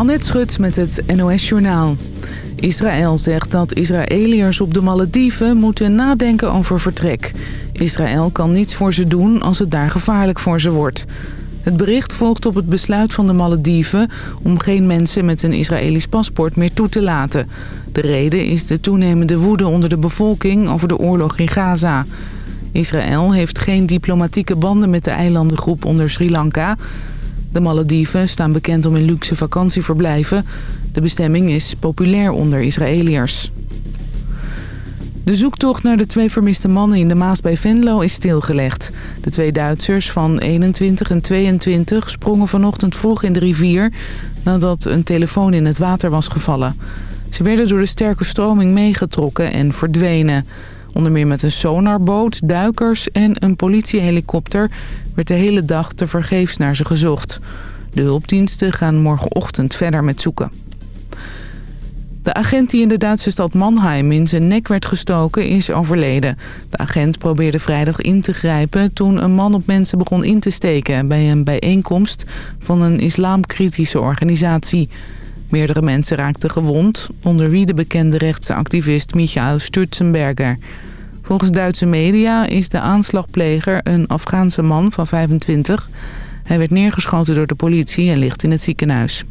Annette Schut met het NOS Journaal. Israël zegt dat Israëliërs op de Malediven moeten nadenken over vertrek. Israël kan niets voor ze doen als het daar gevaarlijk voor ze wordt. Het bericht volgt op het besluit van de Malediven... om geen mensen met een Israëlisch paspoort meer toe te laten. De reden is de toenemende woede onder de bevolking over de oorlog in Gaza. Israël heeft geen diplomatieke banden met de eilandengroep onder Sri Lanka... De Malediven staan bekend om een luxe vakantieverblijven. De bestemming is populair onder Israëliërs. De zoektocht naar de twee vermiste mannen in de Maas bij Venlo is stilgelegd. De twee Duitsers van 21 en 22 sprongen vanochtend vroeg in de rivier... nadat een telefoon in het water was gevallen. Ze werden door de sterke stroming meegetrokken en verdwenen. Onder meer met een sonarboot, duikers en een politiehelikopter... werd de hele dag tevergeefs naar ze gezocht. De hulpdiensten gaan morgenochtend verder met zoeken. De agent die in de Duitse stad Mannheim in zijn nek werd gestoken is overleden. De agent probeerde vrijdag in te grijpen toen een man op mensen begon in te steken... bij een bijeenkomst van een islamkritische organisatie. Meerdere mensen raakten gewond, onder wie de bekende rechtse activist Michael Sturzenberger. Volgens Duitse media is de aanslagpleger een Afghaanse man van 25. Hij werd neergeschoten door de politie en ligt in het ziekenhuis.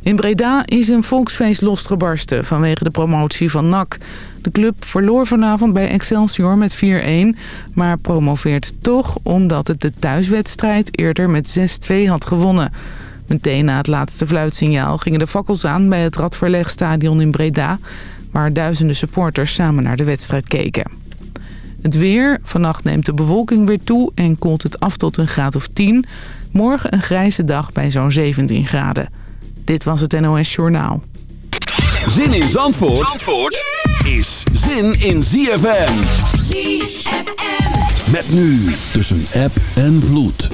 In Breda is een volksfeest losgebarsten vanwege de promotie van NAC. De club verloor vanavond bij Excelsior met 4-1, maar promoveert toch omdat het de thuiswedstrijd eerder met 6-2 had gewonnen. Meteen na het laatste fluitsignaal gingen de fakkels aan bij het Radverlegstadion in Breda... waar duizenden supporters samen naar de wedstrijd keken. Het weer. Vannacht neemt de bewolking weer toe en koelt het af tot een graad of 10. Morgen een grijze dag bij zo'n 17 graden. Dit was het NOS Journaal. Zin in Zandvoort, Zandvoort is zin in ZFM. ZFM. Met nu tussen app en vloed.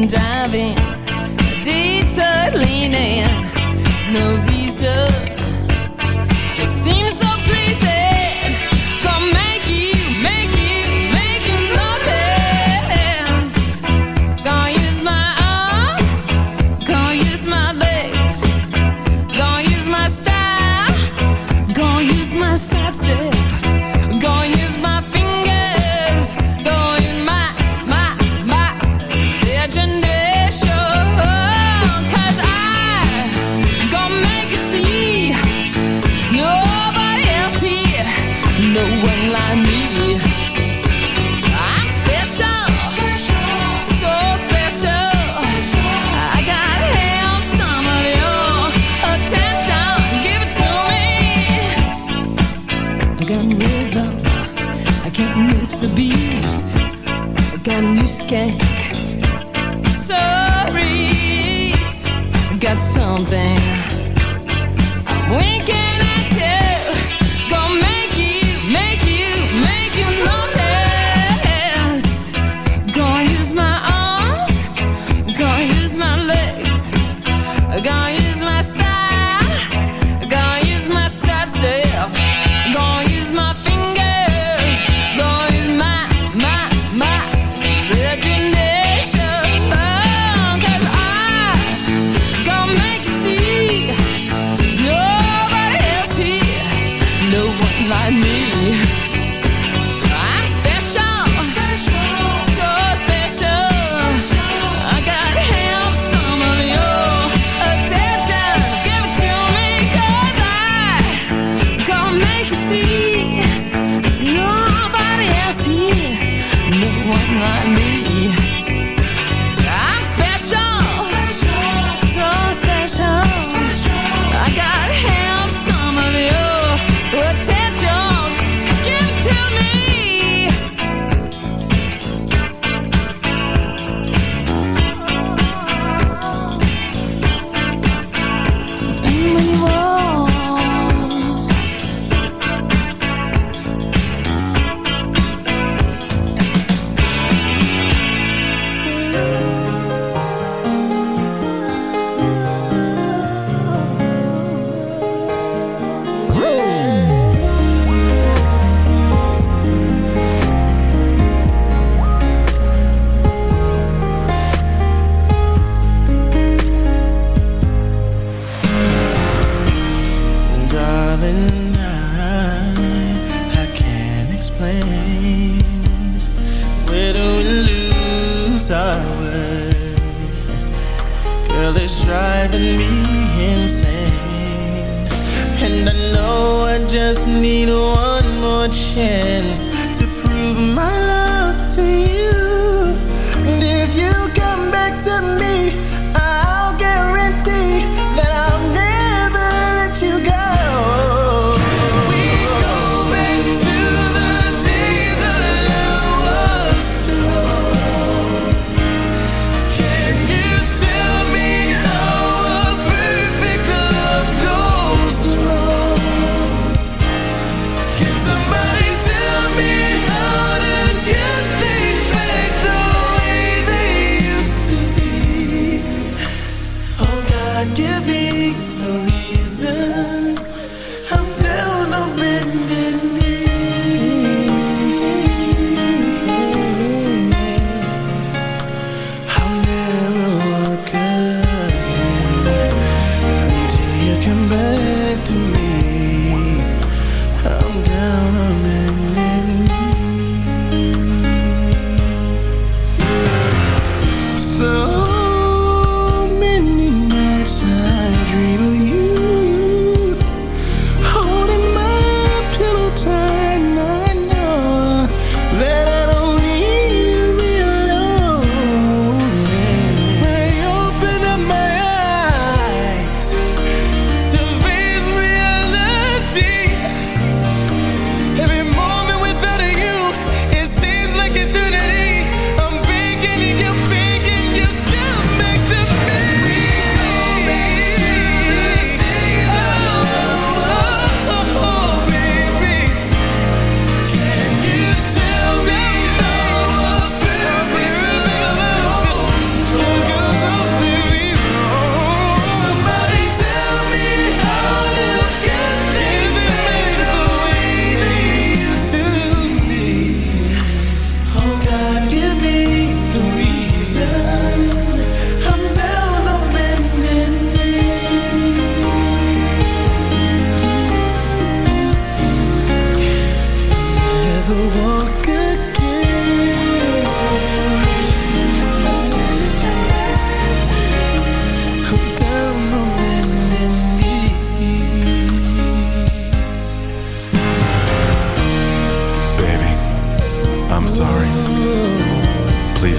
drunken driving, detour leaning, no reason.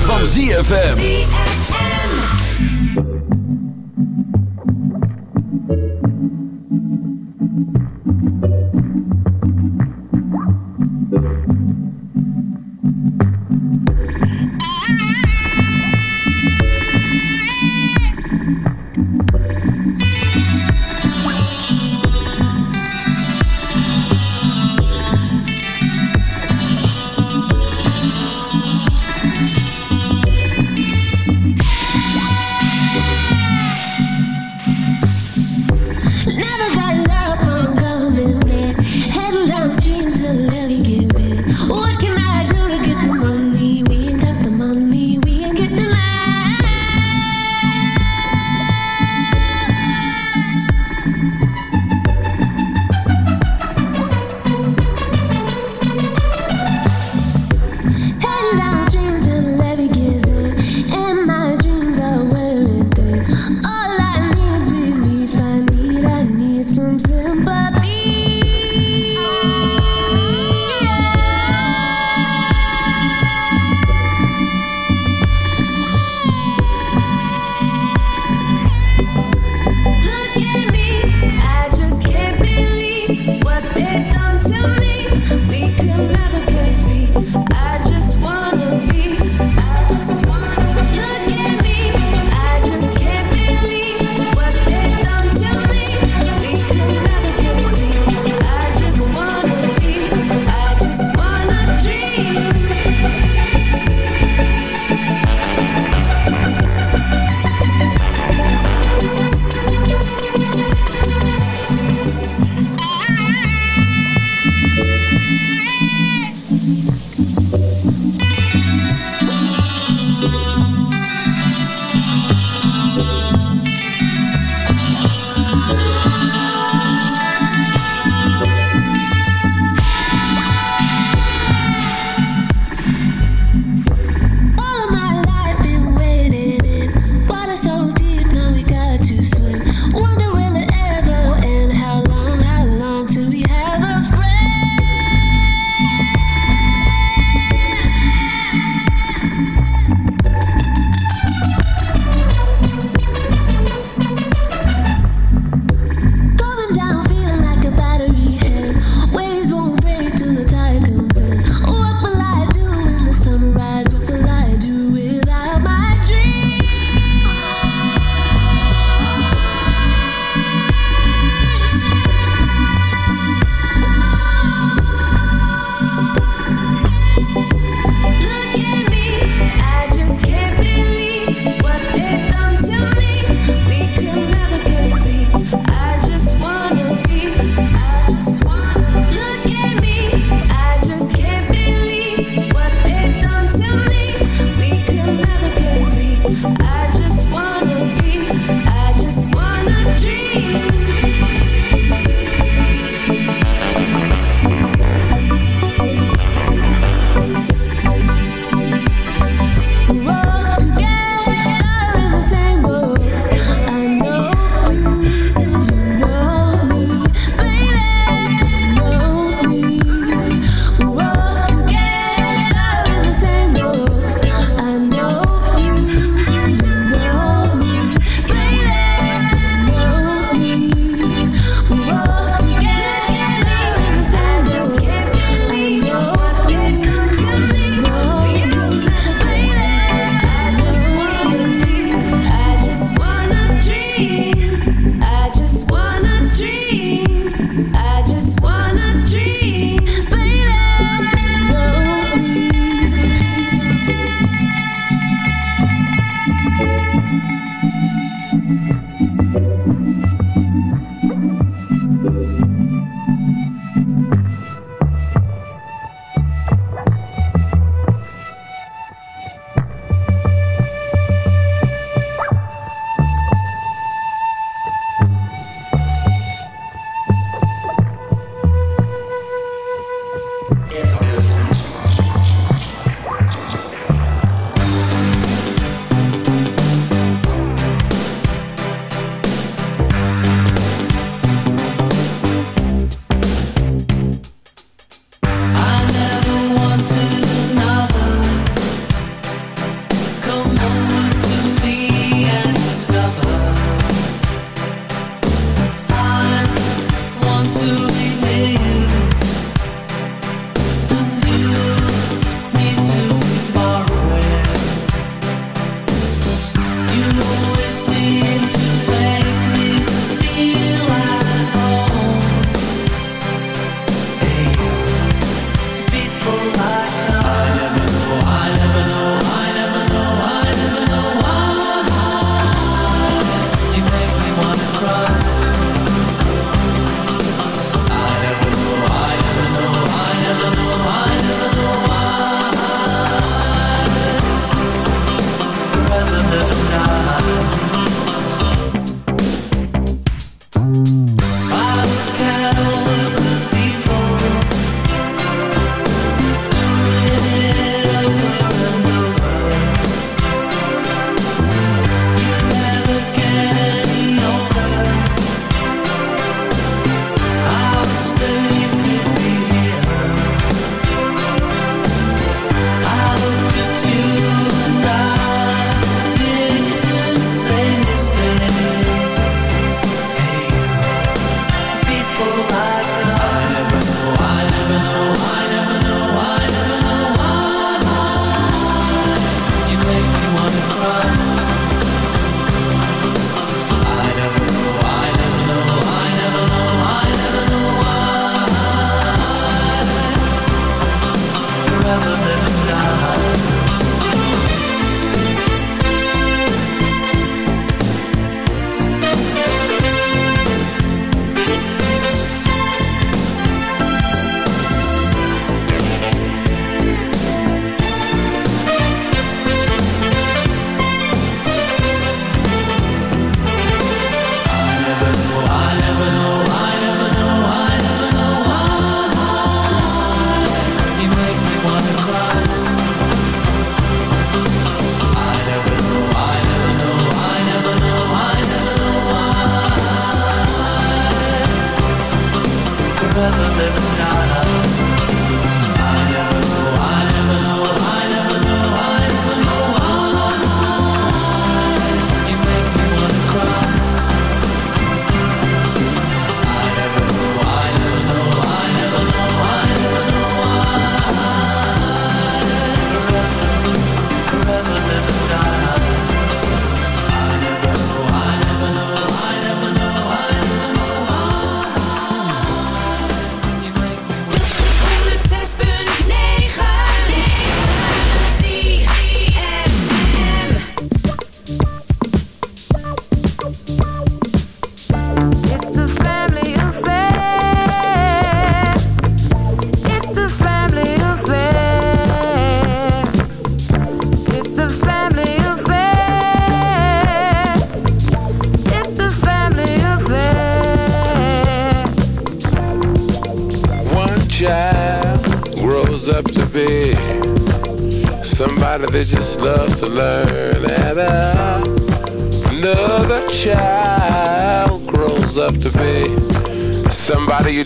van ZFM.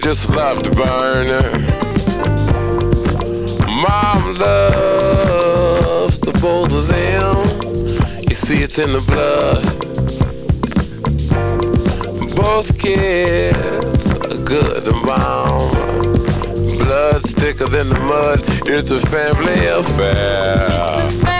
Just love to burn. Mom loves the both of them. You see, it's in the blood. Both kids are good to mom. Blood's thicker than the mud. It's a. Family affair.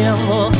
Yeah,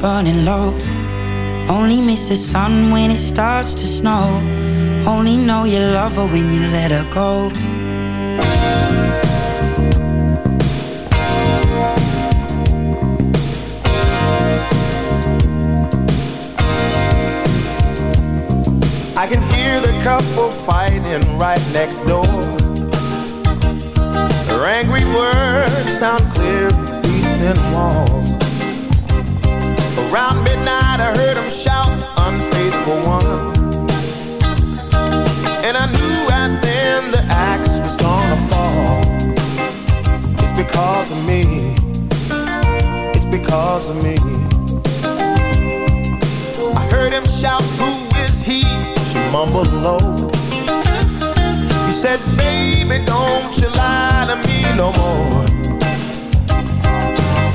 burning low only miss the sun when it starts to snow. Only know you love her when you let her go. I can hear the couple fighting right next door. Their angry words sound clear through these thin walls. Around midnight, I heard them shout, unfaithful one. And I knew right then the axe was gonna fall. It's because of me. It's because of me. I heard him shout, Who is he? She mumbled low. He said, Baby, don't you lie to me no more.